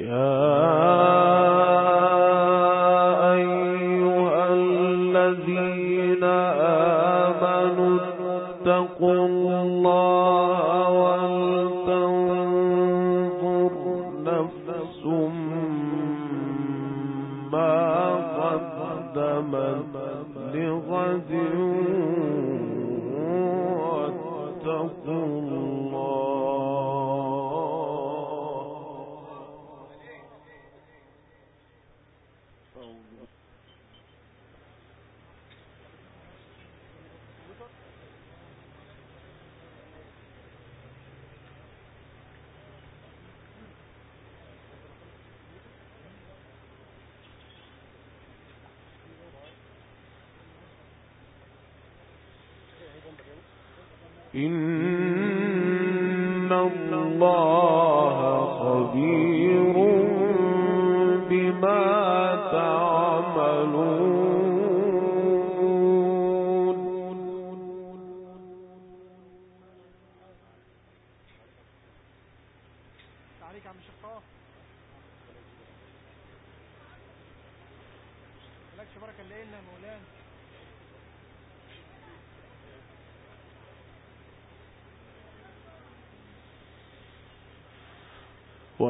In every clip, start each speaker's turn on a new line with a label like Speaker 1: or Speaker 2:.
Speaker 1: Yeah.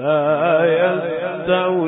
Speaker 2: لا يستوي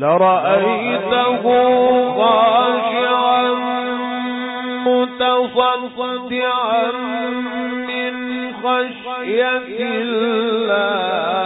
Speaker 2: لرأيته خاشعا متصدعا من خشية الله.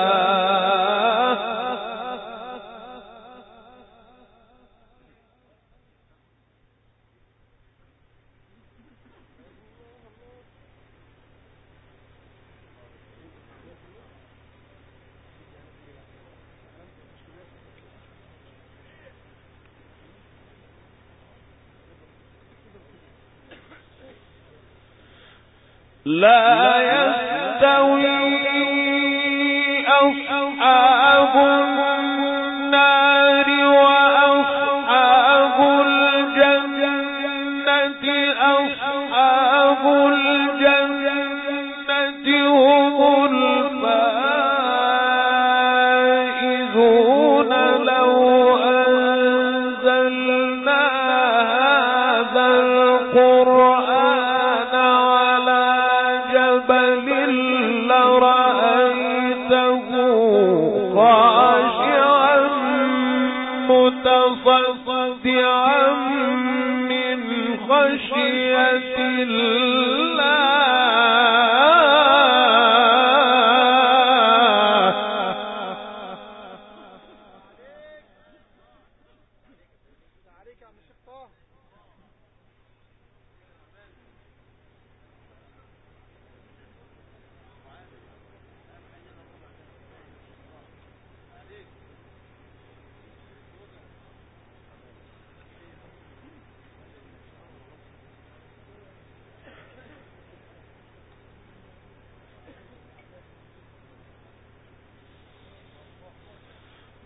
Speaker 2: لا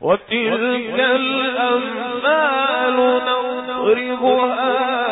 Speaker 2: وتلك الأمال نضربها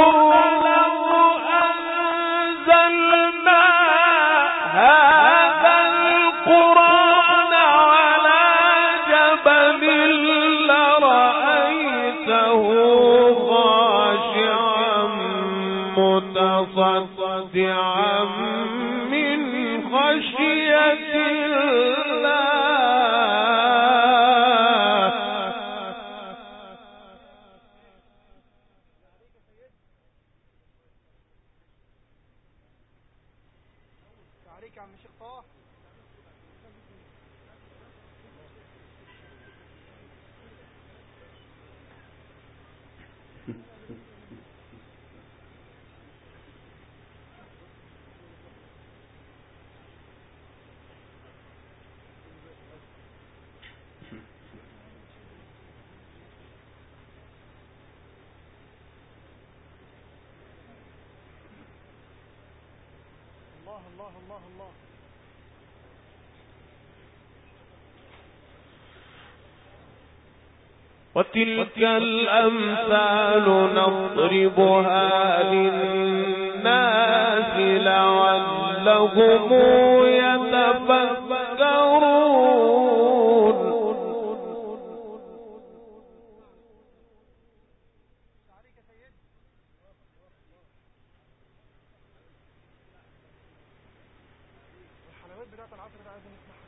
Speaker 2: وتلك الأمثال نضربها للناس لعلهم يتفكرون.
Speaker 1: الحلوات بتاعت العصر ده عايزين نسمعها.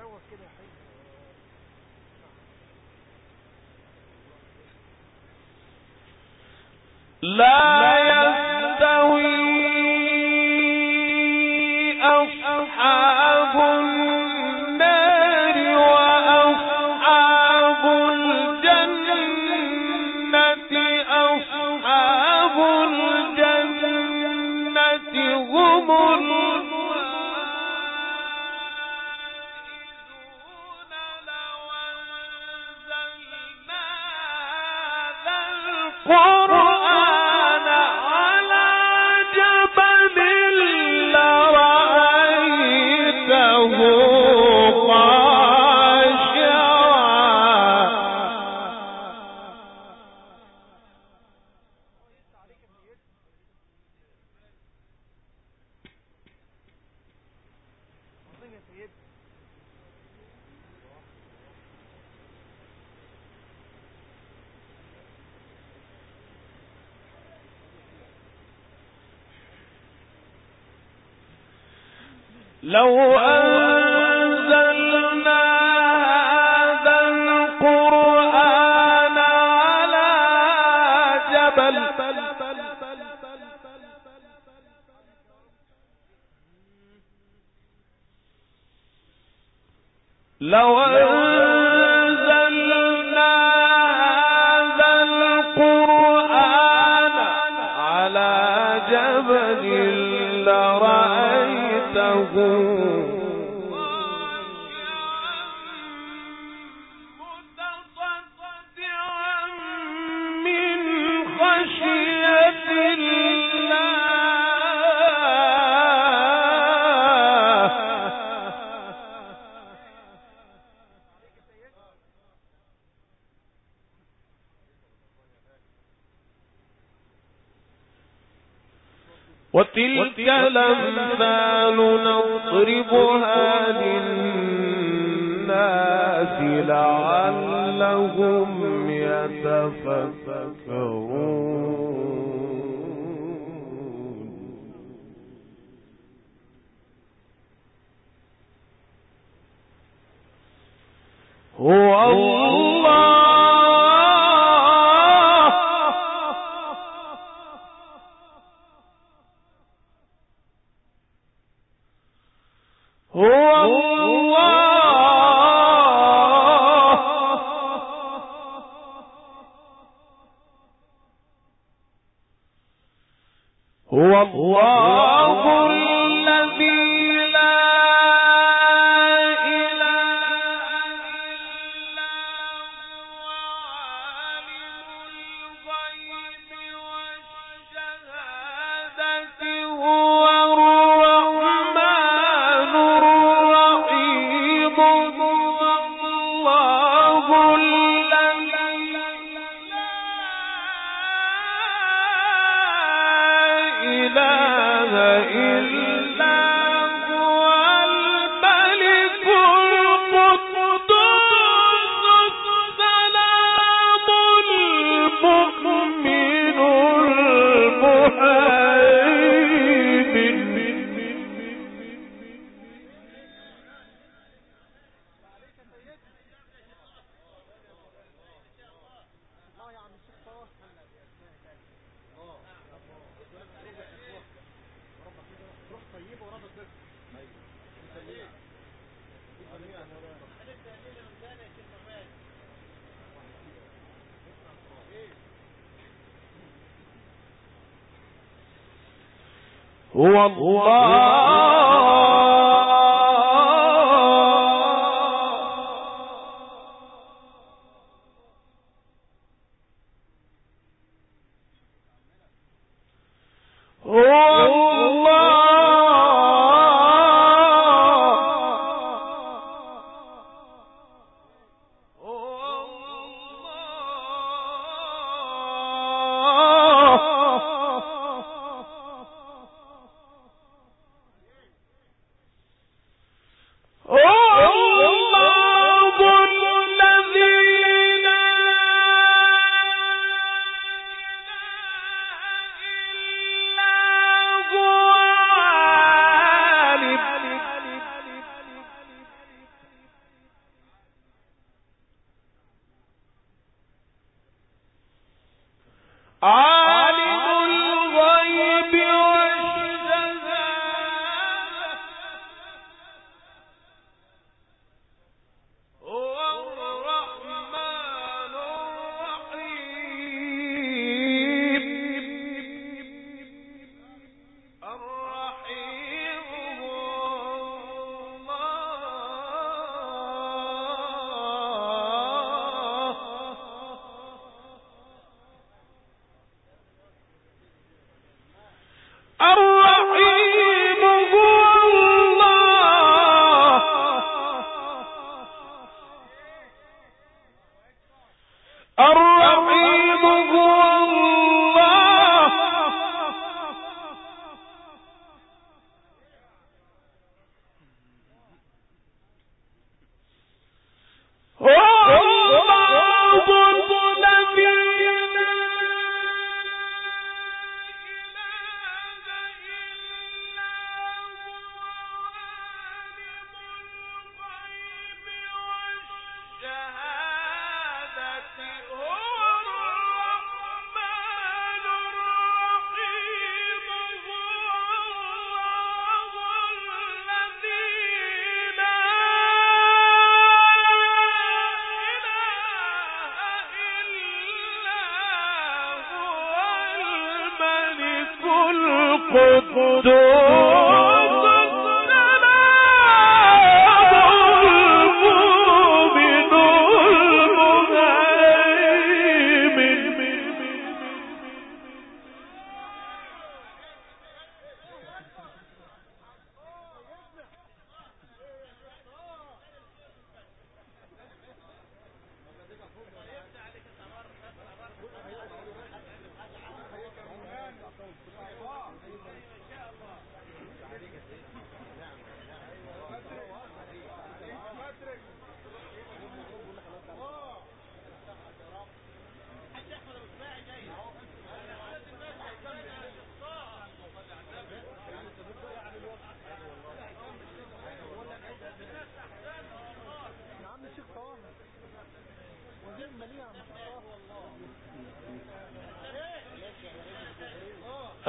Speaker 1: لو كده يا حبيبي.
Speaker 2: لا هو الله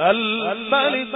Speaker 2: الملك.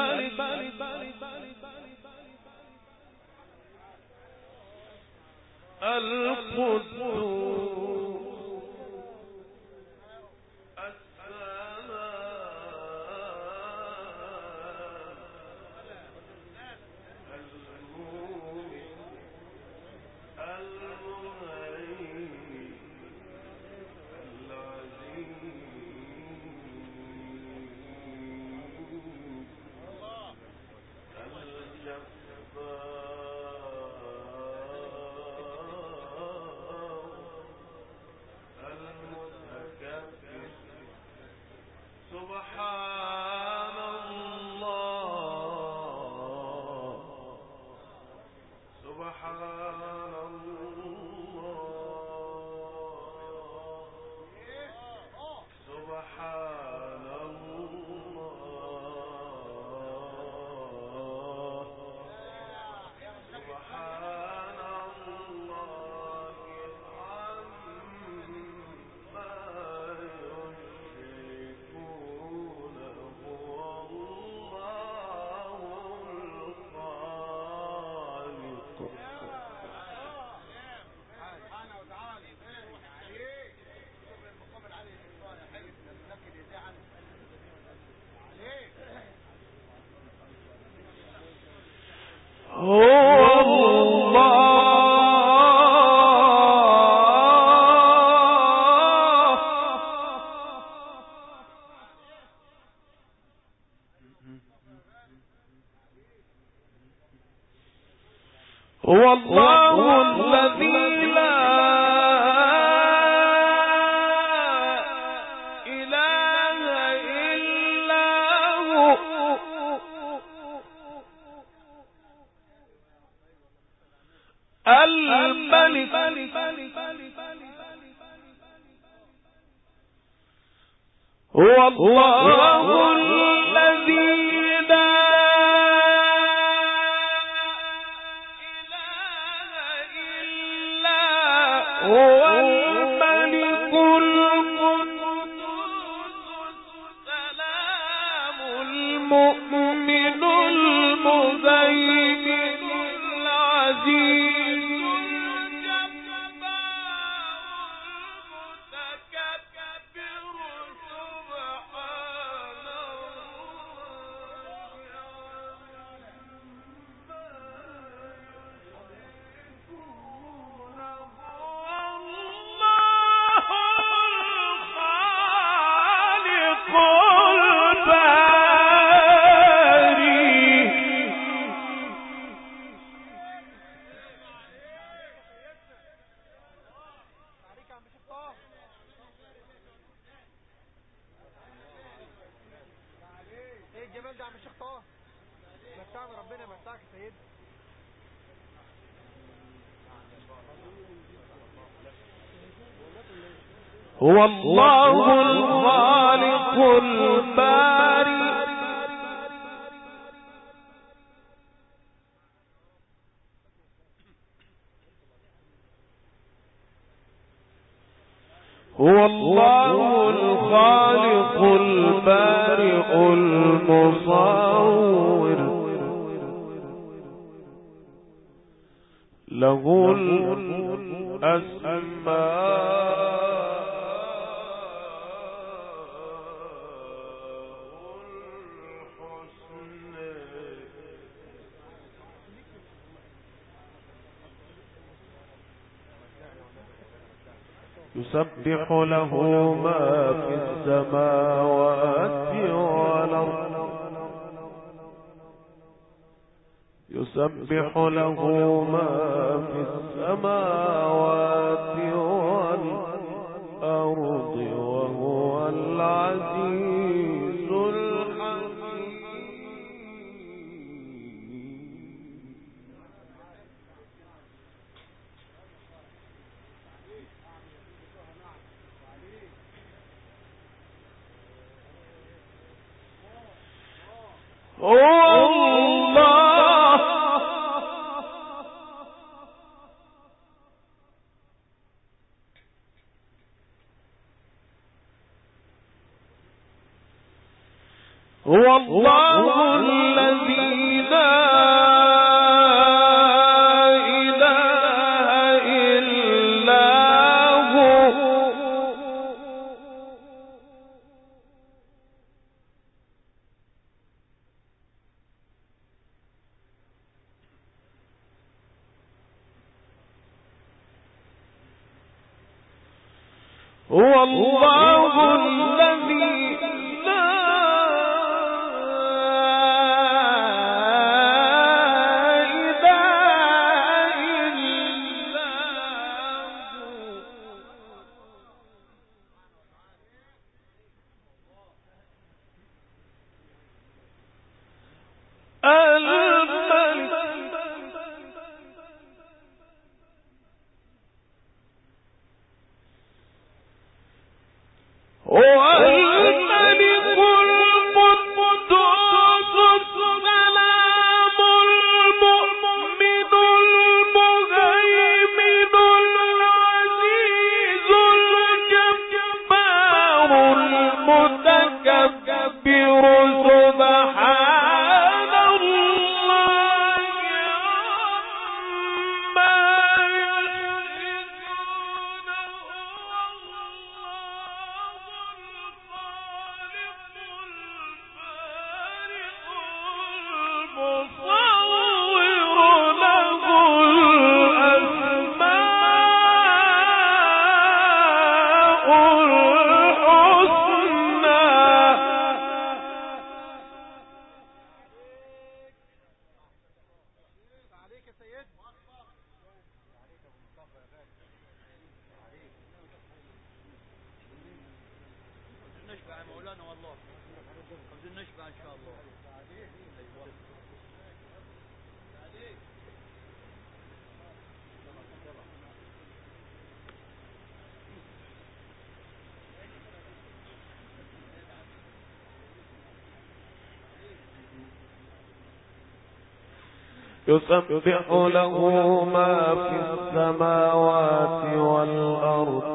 Speaker 2: هو الله الخالق البارئ المصور. له الأسماء يسبح له ما في السماوات والأرض يسبح له ما في السماوات والأرض وهو العزيز والله هو الله الذي يسبح له ما في السماوات والأرض.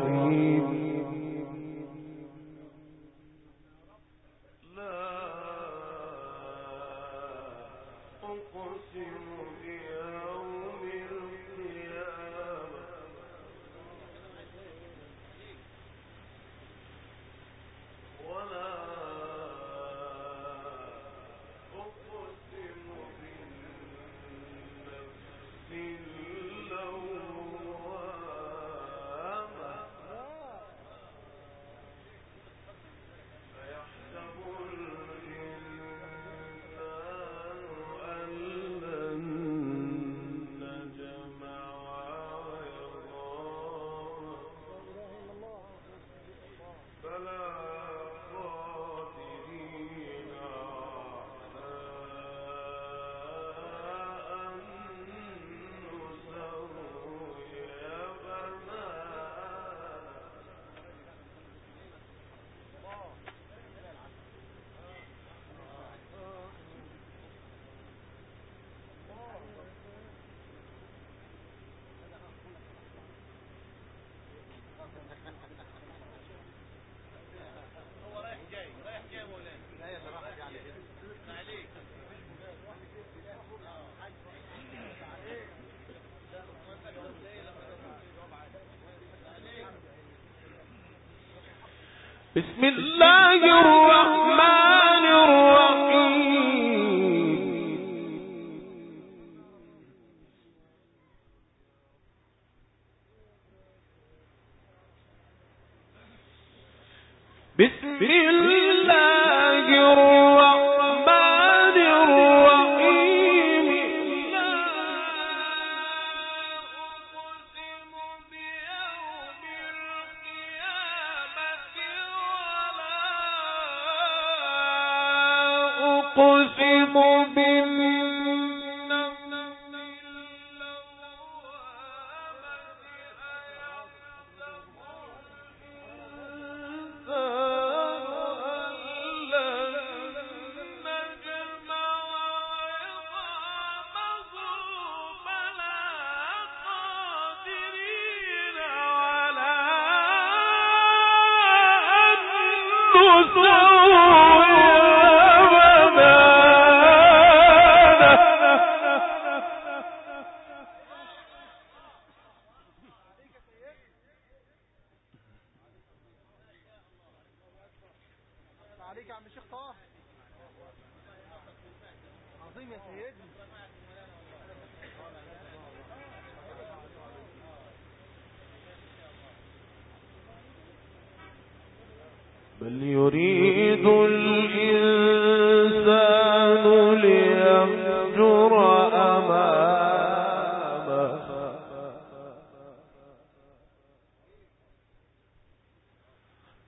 Speaker 2: بسم الله الرحمن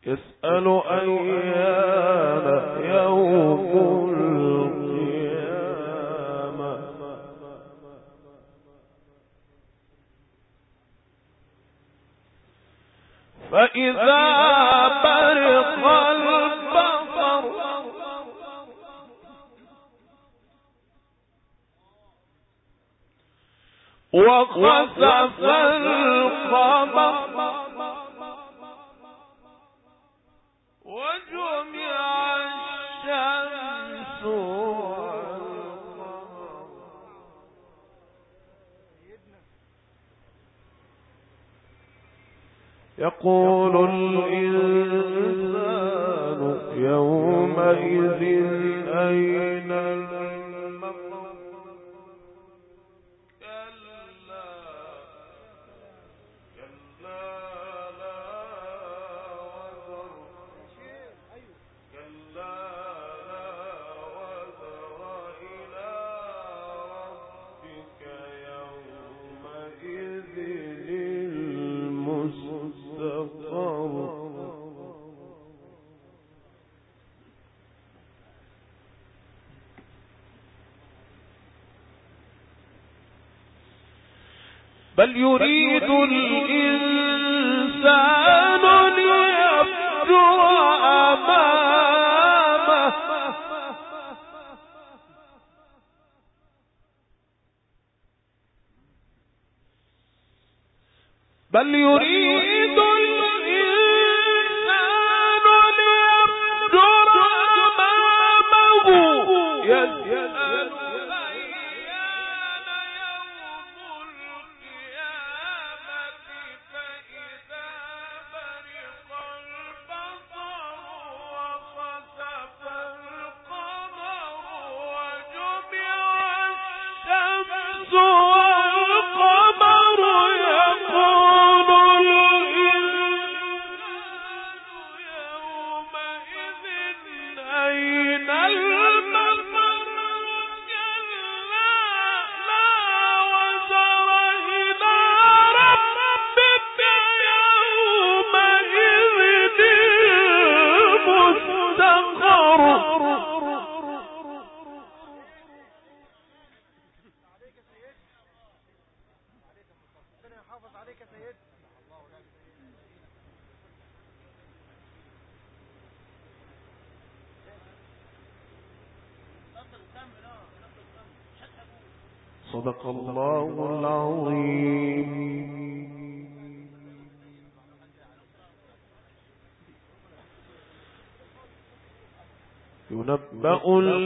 Speaker 2: يسأل أيان يوم القيامة. فإذا البصر وخسف يقول يريد نبأ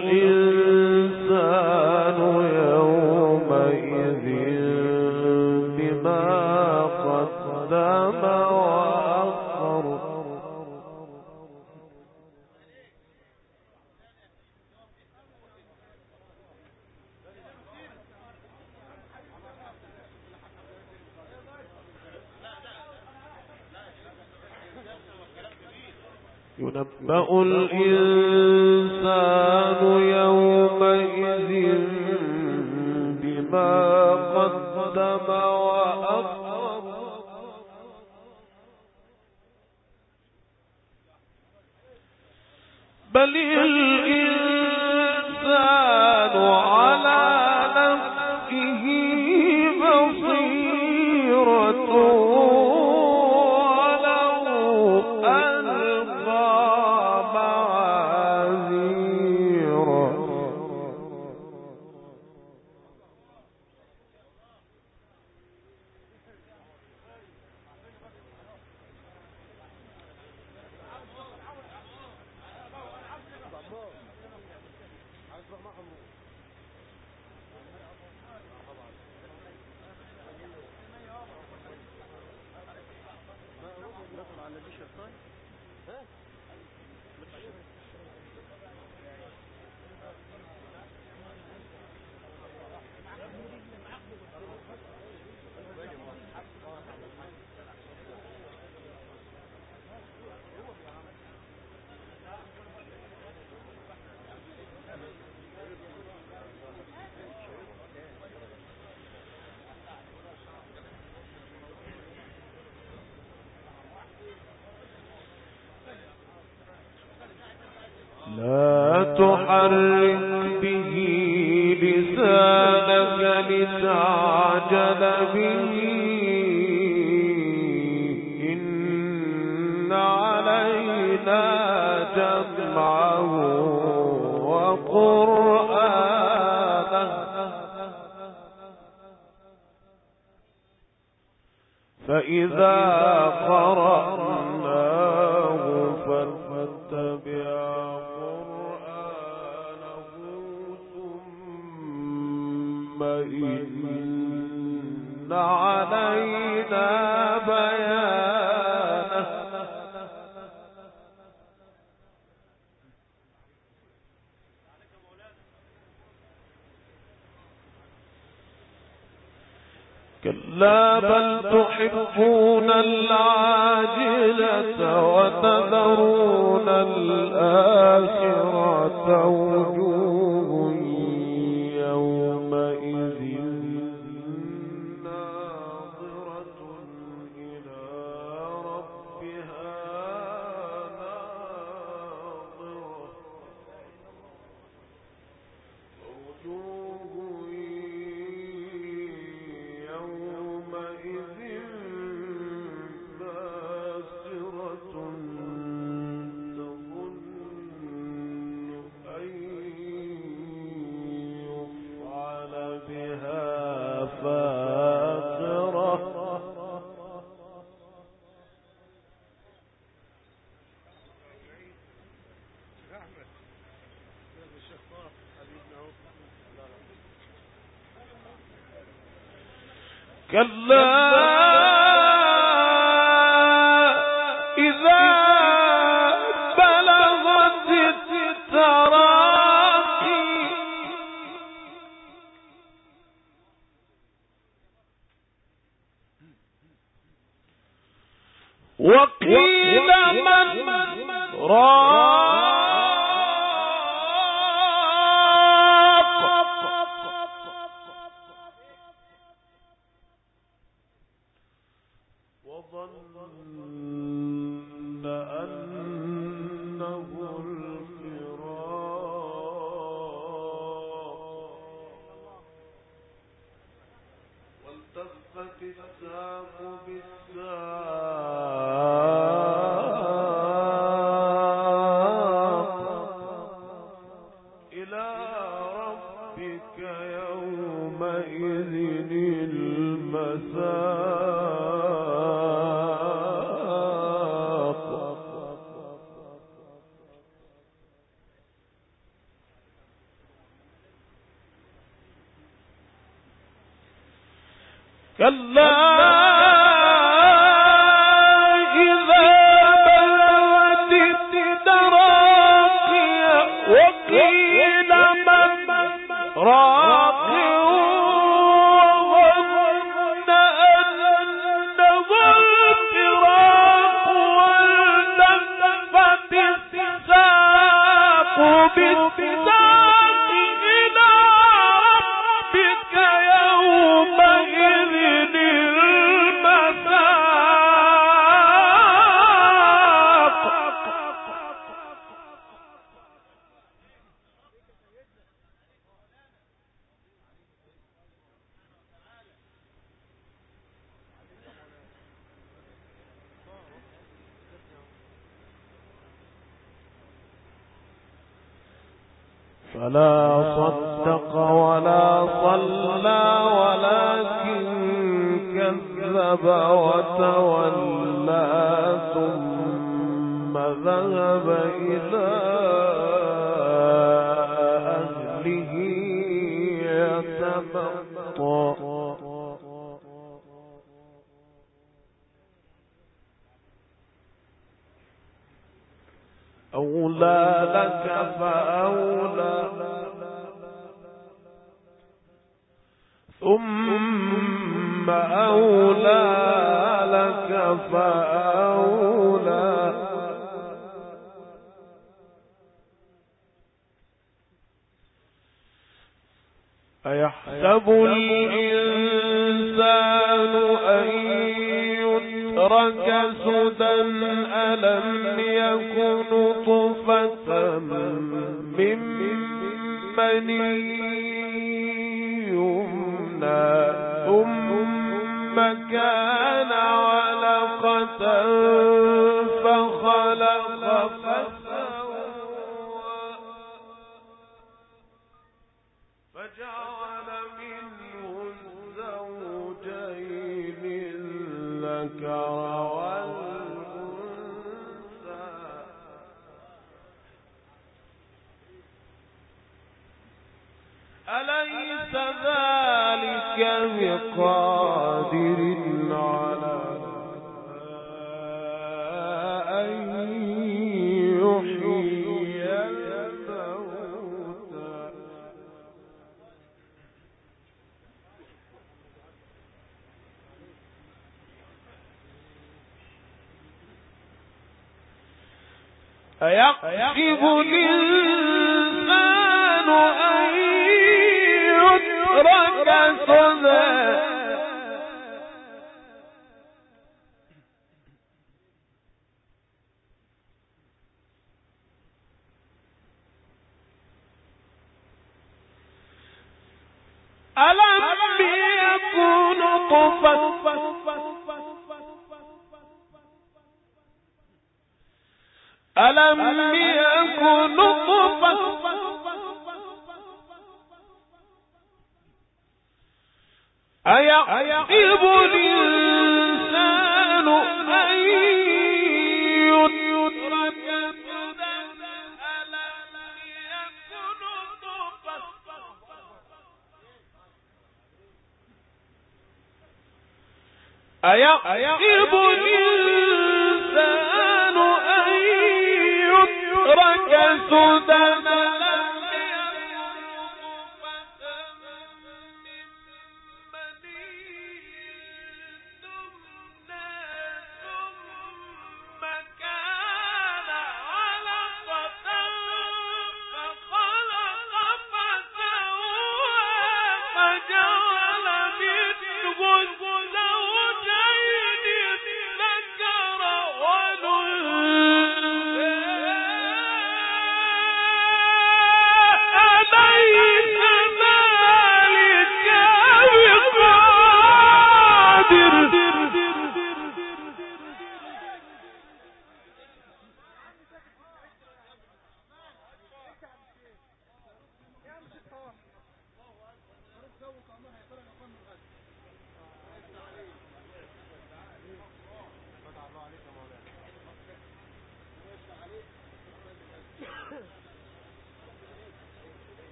Speaker 2: بما قدم وأخر بل فإن علينا بيانه. كلا بل تحبون العاجلة وتذرون الآخرة وظن أنه ثم ذهب إلى بني for the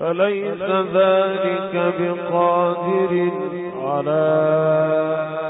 Speaker 2: أليس ذلك بقادر على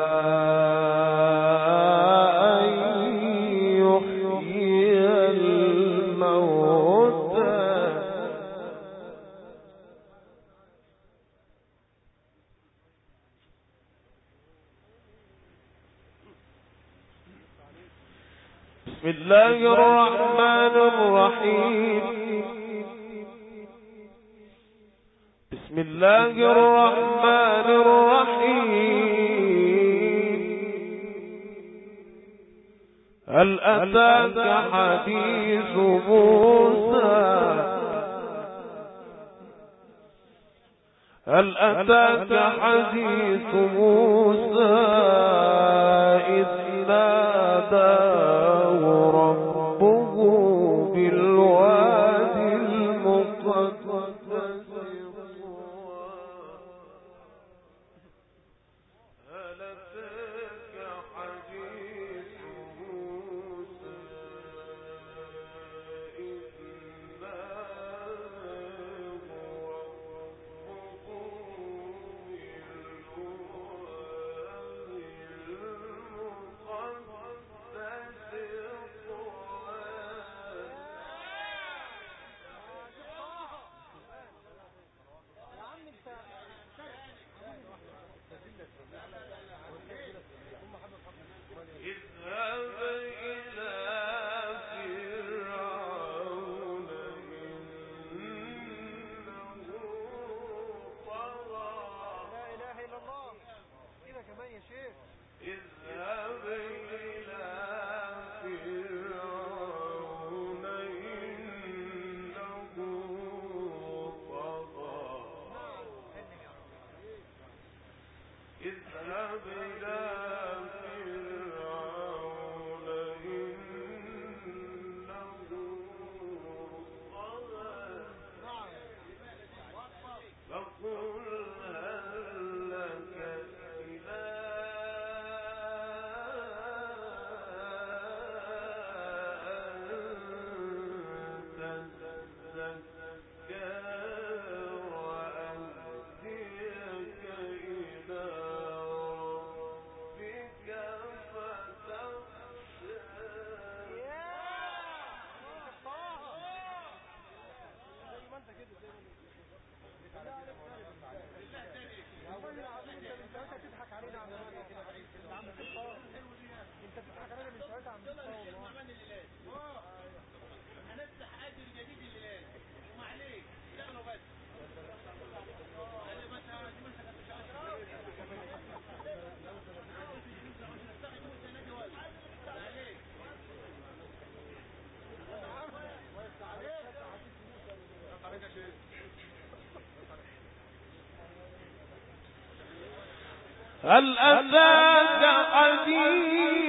Speaker 2: هل أتاك حديث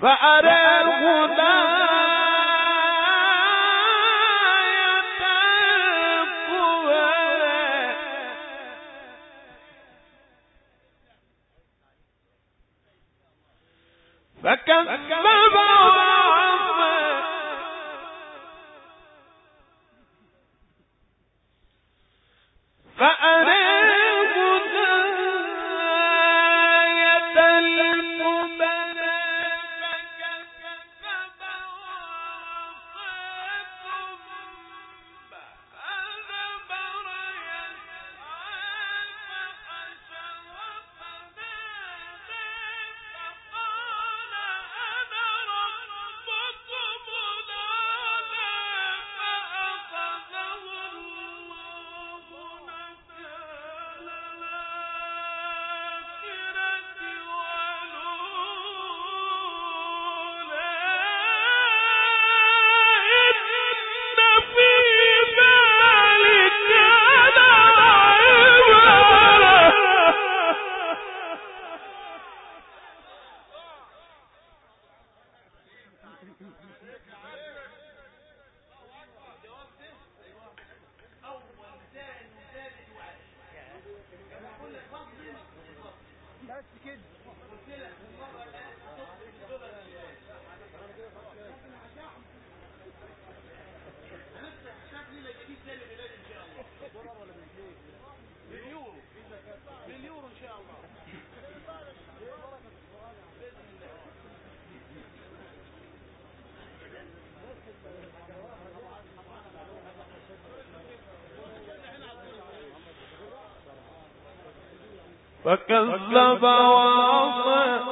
Speaker 2: فأراه الآية فكذب وعصى.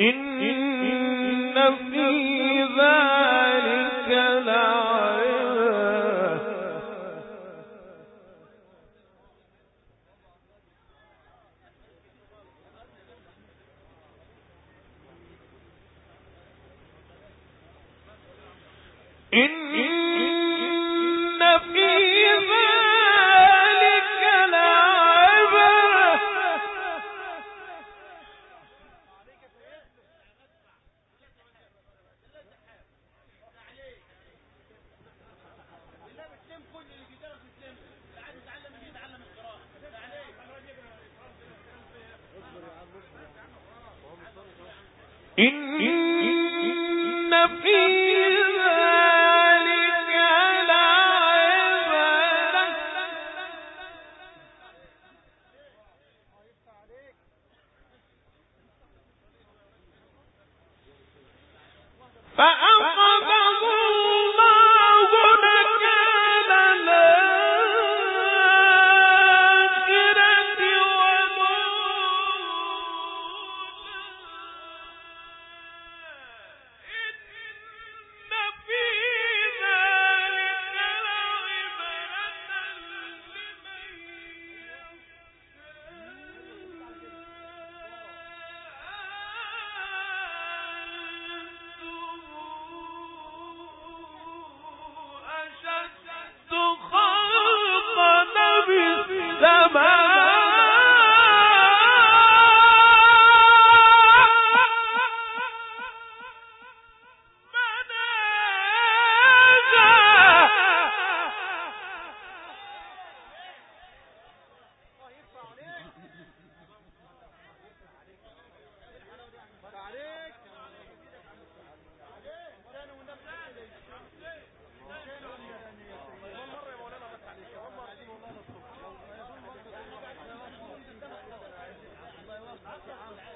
Speaker 2: إن الساعة